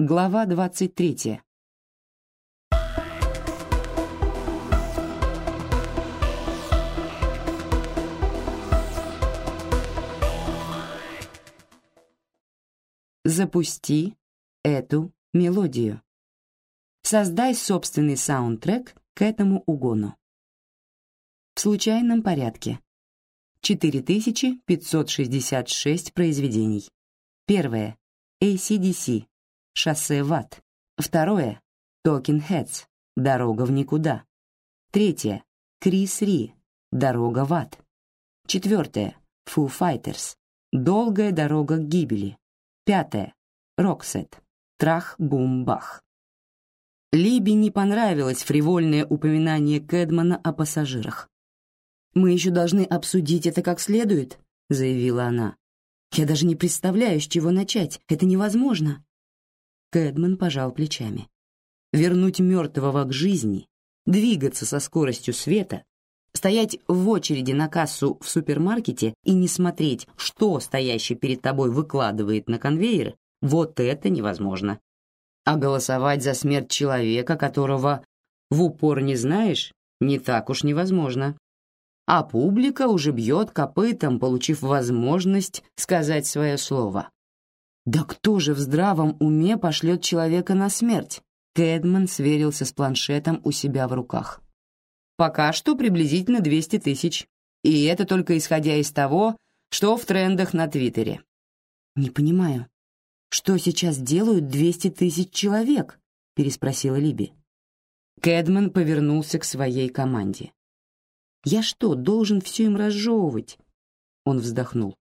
Глава 23. Запусти эту мелодию. Создай собственный саундтрек к этому угону. В случайном порядке. 4566 произведений. Первое. ACDC. Шоссе в ад. Второе. Talking Heads. Дорога в никуда. Третье. Крис Ри. Дорога в ад. Четвертое. Foo Fighters. Долгая дорога к гибели. Пятое. Роксет. Трах-бум-бах. Либи не понравилось фривольное упоминание Кэдмана о пассажирах. «Мы еще должны обсудить это как следует», — заявила она. «Я даже не представляю, с чего начать. Это невозможно». Кэдман пожал плечами. Вернуть мертвого к жизни, двигаться со скоростью света, стоять в очереди на кассу в супермаркете и не смотреть, что стоящий перед тобой выкладывает на конвейер, вот это невозможно. А голосовать за смерть человека, которого в упор не знаешь, не так уж невозможно. А публика уже бьет копытом, получив возможность сказать свое слово. Да кто же в здравом уме пошлет человека на смерть? Кэдман сверился с планшетом у себя в руках. Пока что приблизительно 200 тысяч. И это только исходя из того, что в трендах на Твиттере. Не понимаю, что сейчас делают 200 тысяч человек? переспросила Либи. Кэдман повернулся к своей команде. Я что, должен все им разжевывать? Он вздохнул.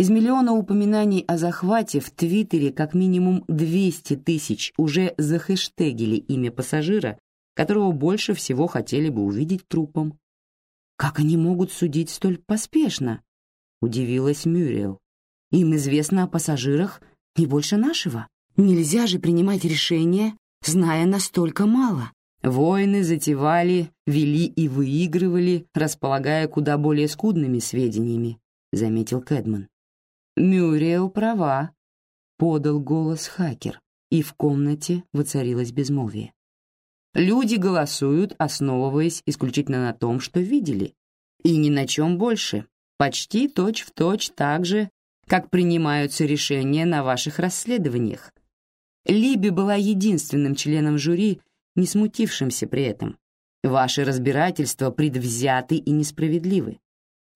Из миллиона упоминаний о захвате в Твиттере как минимум 200 тысяч уже захэштегили имя пассажира, которого больше всего хотели бы увидеть трупом. «Как они могут судить столь поспешно?» — удивилась Мюрриел. «Им известно о пассажирах не больше нашего. Нельзя же принимать решения, зная настолько мало». Воины затевали, вели и выигрывали, располагая куда более скудными сведениями, — заметил Кэдман. «Мюрриел права», — подал голос хакер, и в комнате воцарилось безмолвие. «Люди голосуют, основываясь исключительно на том, что видели, и ни на чем больше, почти точь-в-точь точь так же, как принимаются решения на ваших расследованиях. Либи была единственным членом жюри, не смутившимся при этом. Ваши разбирательства предвзяты и несправедливы.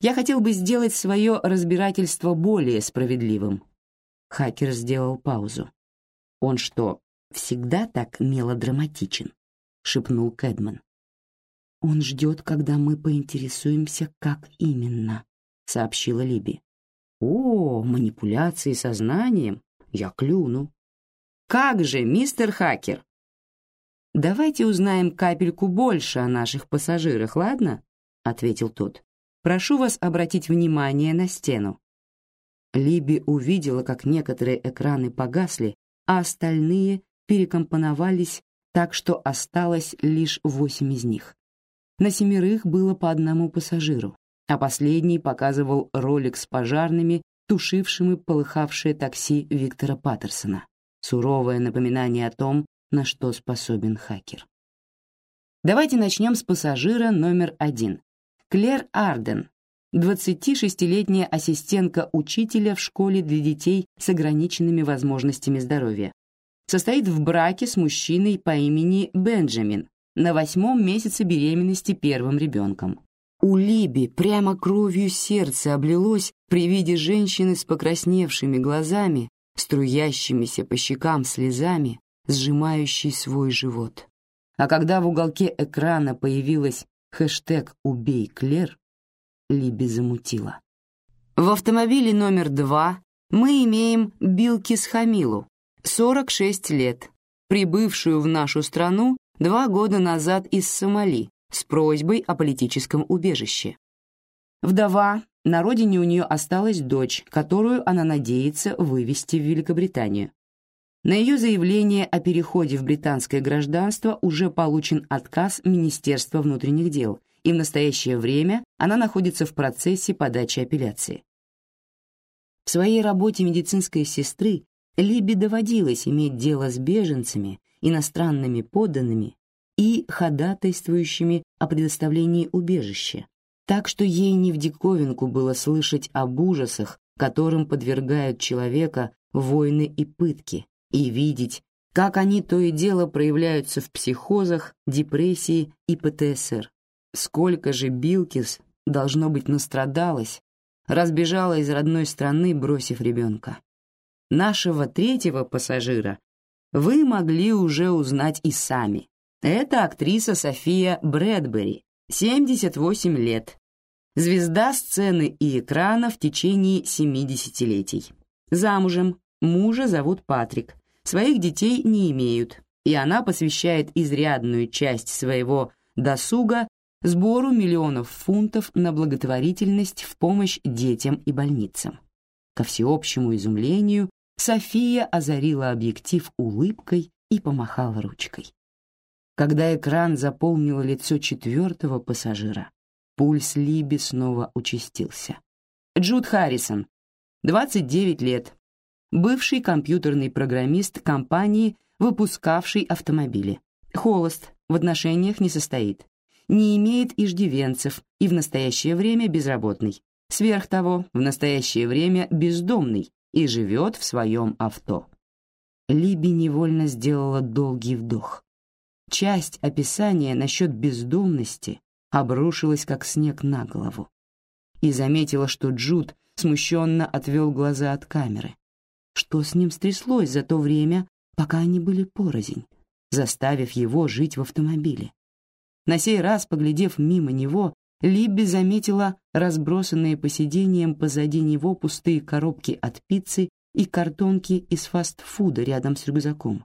Я хотел бы сделать свое разбирательство более справедливым. Хакер сделал паузу. Он что, всегда так мелодраматичен? шепнул Кэдман. Он ждет, когда мы поинтересуемся, как именно, сообщила Либи. О, манипуляции сознанием, я клюну. Как же, мистер Хакер? Давайте узнаем капельку больше о наших пассажирах, ладно? ответил тот. Прошу вас обратить внимание на стену». Либи увидела, как некоторые экраны погасли, а остальные перекомпоновались так, что осталось лишь восемь из них. На семерых было по одному пассажиру, а последний показывал ролик с пожарными, тушившими полыхавшее такси Виктора Паттерсона. Суровое напоминание о том, на что способен хакер. Давайте начнем с пассажира номер один, Клэр Арден, 26-летняя ассистентка учителя в школе для детей с ограниченными возможностями здоровья. Состоит в браке с мужчиной по имени Бенджамин на восьмом месяце беременности первым ребенком. У Либи прямо кровью сердце облилось при виде женщины с покрасневшими глазами, струящимися по щекам слезами, сжимающей свой живот. А когда в уголке экрана появилась хэштег «Убей Клер», Либи замутила. В автомобиле номер два мы имеем Билкис Хамилу, 46 лет, прибывшую в нашу страну два года назад из Сомали с просьбой о политическом убежище. Вдова, на родине у нее осталась дочь, которую она надеется вывести в Великобританию. На ее заявление о переходе в британское гражданство уже получен отказ Министерства внутренних дел, и в настоящее время она находится в процессе подачи апелляции. В своей работе медицинской сестры Либе доводилось иметь дело с беженцами, иностранными подданными и ходатайствующими о предоставлении убежища, так что ей не в диковинку было слышать об ужасах, которым подвергают человека войны и пытки, и видеть, как они то и дело проявляются в психозах, депрессии и ПТСР. Сколько же Билкис, должно быть, настрадалась, разбежала из родной страны, бросив ребенка. Нашего третьего пассажира вы могли уже узнать и сами. Это актриса София Брэдбери, 78 лет. Звезда сцены и экрана в течение семи десятилетий. Замужем, мужа зовут Патрик, своих детей не имеют, и она посвящает изрядную часть своего досуга сбору миллионов фунтов на благотворительность в помощь детям и больницам. Ко всеобщему изумлению София озарила объектив улыбкой и помахала ручкой. Когда экран заполнил лицо четвертого пассажира, пульс Либи снова участился. Джуд Харрисон, 29 лет, бывший компьютерный программист компании, выпускавшей автомобили. Холост, в отношениях не состоит. Не имеет иждивенцев и в настоящее время безработный. Сверх того, в настоящее время бездомный и живет в своем авто. Либи невольно сделала долгий вдох. Часть описания насчет бездомности обрушилась, как снег на голову. И заметила, что Джуд смущенно отвел глаза от камеры. Что с ним стряслось за то время, пока они были порознь, заставив его жить в автомобиле? На сей раз, поглядев мимо него, Либби заметила разбросанные по сиденьям позади него пустые коробки от пиццы и картонки из фастфуда рядом с рюкзаком.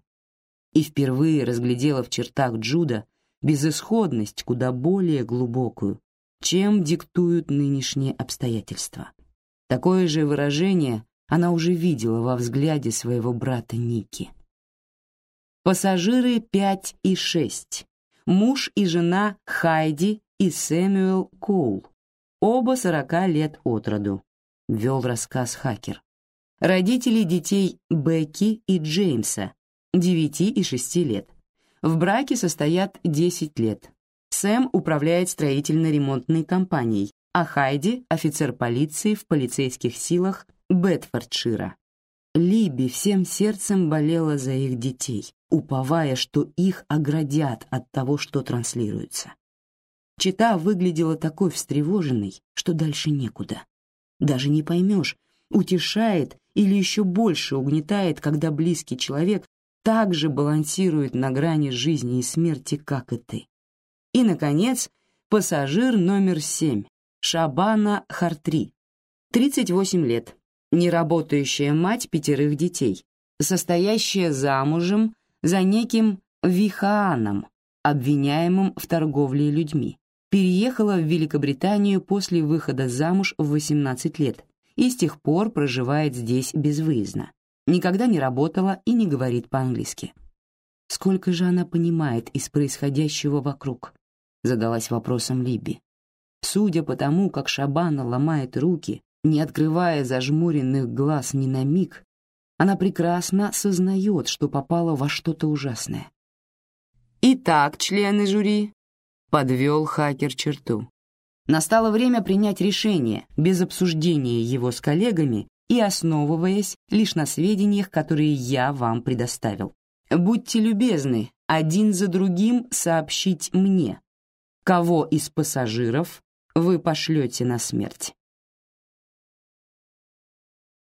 И впервые разглядела в чертах Джуда безысходность куда более глубокую, чем диктуют нынешние обстоятельства. Такое же выражение она уже видела во взгляде своего брата Ники. Пассажиры 5 и 6. Муж и жена Хайди и Сэмюэл Коул. Оба 40 лет от роду. Вел рассказ хакер. Родители детей Бекки и Джеймса, 9 и 6 лет. В браке состоят 10 лет. Сэм управляет строительно-ремонтной компанией, а Хайди — офицер полиции в полицейских силах Бетфордшира. Либи всем сердцем болела за их детей, уповая, что их оградят от того, что транслируется. Чита выглядела такой встревоженной, что дальше некуда. Даже не поймешь, утешает или еще больше угнетает, когда близкий человек так же балансирует на грани жизни и смерти, как и ты. И, наконец, пассажир номер семь, Шабана Хартри, 38 лет, неработающая мать пятерых детей, состоящая замужем за неким Вихааном, обвиняемым в торговле людьми, переехала в Великобританию после выхода замуж в 18 лет и с тех пор проживает здесь безвыездно никогда не работала и не говорит по-английски. Сколько же она понимает из происходящего вокруг? Задалась вопросом Либи. Судя по тому, как Шабана ломает руки, не открывая зажмуренных глаз ни на миг, она прекрасно сознает, что попала во что-то ужасное. «Итак, члены жюри», — подвел хакер черту. Настало время принять решение, без обсуждения его с коллегами и основываясь лишь на сведениях, которые я вам предоставил. Будьте любезны один за другим сообщить мне, кого из пассажиров вы пошлете на смерть.